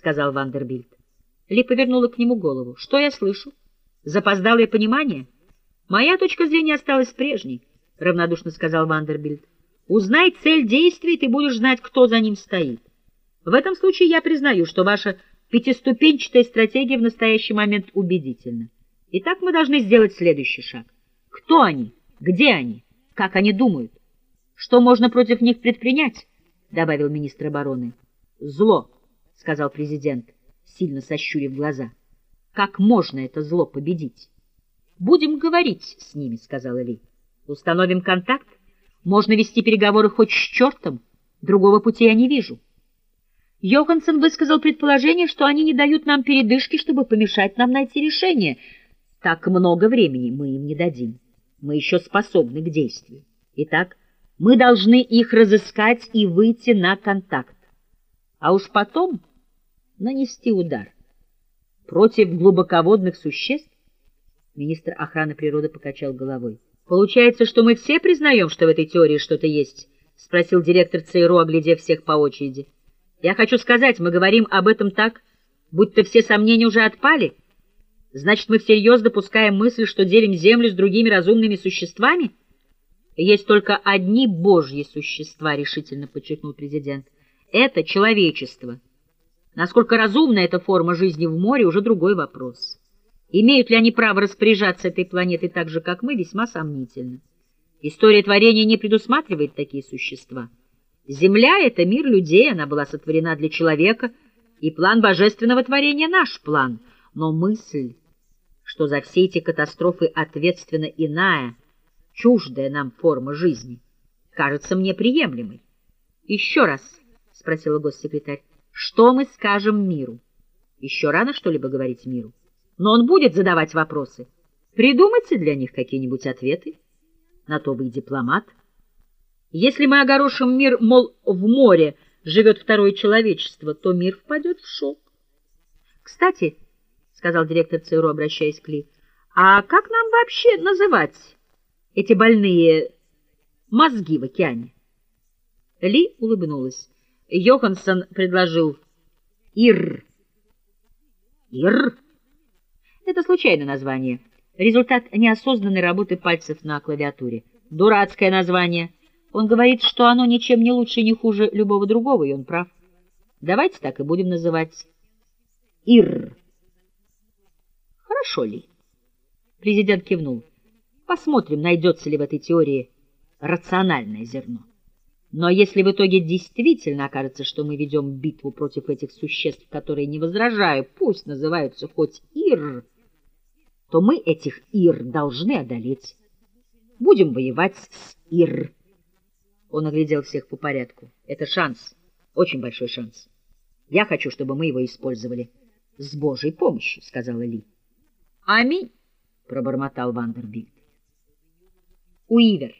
сказал Вандербильд. Ли повернула к нему голову. Что я слышу? Запоздалое понимание? Моя точка зрения осталась прежней, равнодушно сказал Вандербильд. Узнай цель действия, и ты будешь знать, кто за ним стоит. В этом случае я признаю, что ваша пятиступенчатая стратегия в настоящий момент убедительна. Итак, мы должны сделать следующий шаг. Кто они? Где они? Как они думают? Что можно против них предпринять? — добавил министр обороны. — Зло, — сказал президент, сильно сощурив глаза. — Как можно это зло победить? — Будем говорить с ними, — сказала Ли. — Установим контакт. Можно вести переговоры хоть с чертом. Другого пути я не вижу. Йоханссон высказал предположение, что они не дают нам передышки, чтобы помешать нам найти решение. Так много времени мы им не дадим. Мы еще способны к действию. Итак, мы должны их разыскать и выйти на контакт. А уж потом нанести удар. Против глубоководных существ? Министр охраны природы покачал головой. Получается, что мы все признаем, что в этой теории что-то есть? Спросил директор ЦРУ, оглядев всех по очереди. Я хочу сказать, мы говорим об этом так, будто все сомнения уже отпали. Значит, мы всерьез допускаем мысль, что делим Землю с другими разумными существами? Есть только одни божьи существа, решительно подчеркнул президент. Это человечество. Насколько разумна эта форма жизни в море, уже другой вопрос. Имеют ли они право распоряжаться этой планетой так же, как мы, весьма сомнительно. История творения не предусматривает такие существа. Земля — это мир людей, она была сотворена для человека, и план божественного творения — наш план. Но мысль, что за все эти катастрофы ответственна иная, чуждая нам форма жизни, кажется мне приемлемой. — Еще раз, — спросила госсекретарь, — что мы скажем миру? Еще рано что-либо говорить миру. Но он будет задавать вопросы. Придумайте для них какие-нибудь ответы. На то вы и дипломат. Если мы огорошим мир, мол, в море живет второе человечество, то мир впадет в шок. — Кстати, — сказал директор ЦРУ, обращаясь к Ли, — а как нам вообще называть эти больные мозги в океане? Ли улыбнулась. Йоханссон предложил «Ир». «Ир» — это случайное название, результат неосознанной работы пальцев на клавиатуре. Дурацкое название. Он говорит, что оно ничем не лучше и не хуже любого другого, и он прав. Давайте так и будем называть «Ир». Хорошо ли? Президент кивнул. Посмотрим, найдется ли в этой теории рациональное зерно. Но если в итоге действительно окажется, что мы ведем битву против этих существ, которые, не возражаю, пусть называются хоть Ир, то мы этих Ир должны одолеть. Будем воевать с Ир. Он оглядел всех по порядку. Это шанс, очень большой шанс. Я хочу, чтобы мы его использовали. — С Божьей помощью, — сказала Ли. — Аминь, — пробормотал Вандербильд. Уивер.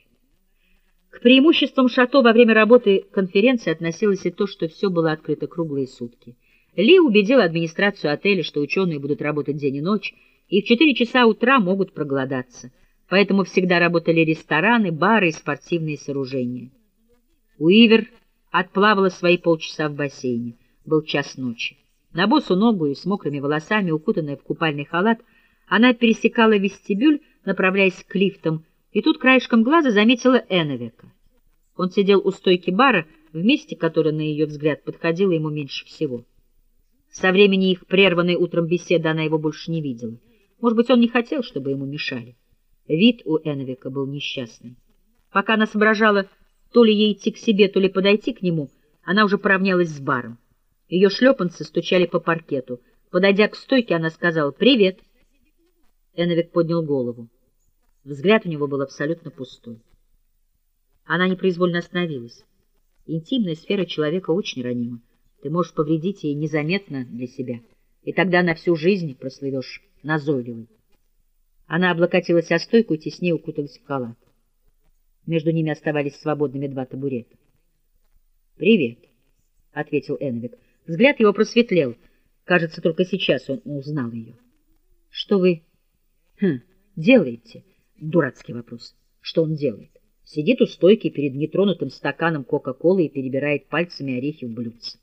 К преимуществам шато во время работы конференции относилось и то, что все было открыто круглые сутки. Ли убедила администрацию отеля, что ученые будут работать день и ночь, и в четыре часа утра могут проголодаться, поэтому всегда работали рестораны, бары и спортивные сооружения. Уивер отплавала свои полчаса в бассейне. Был час ночи. На босу ногу и с мокрыми волосами, укутанная в купальный халат, она пересекала вестибюль, направляясь к лифтам, и тут краешком глаза заметила Эновека. Он сидел у стойки бара, в месте, которое, на ее взгляд, подходило ему меньше всего. Со времени их прерванной утром беседы она его больше не видела. Может быть, он не хотел, чтобы ему мешали. Вид у Эновика был несчастный. Пока она соображала, то ли ей идти к себе, то ли подойти к нему, она уже поравнялась с баром. Ее шлепанцы стучали по паркету. Подойдя к стойке, она сказала «Привет». Эновик поднял голову. Взгляд у него был абсолютно пустой. Она непроизвольно остановилась. Интимная сфера человека очень ранима. Ты можешь повредить ей незаметно для себя, и тогда на всю жизнь прослывешь назойливой. Она облокотилась о стойку и теснее укуталась в халат. Между ними оставались свободными два табурета. «Привет», — ответил Энвик. Взгляд его просветлел. Кажется, только сейчас он узнал ее. «Что вы хм, делаете?» Дурацкий вопрос. Что он делает? Сидит у стойки перед нетронутым стаканом Кока-Колы и перебирает пальцами орехи в блюдце.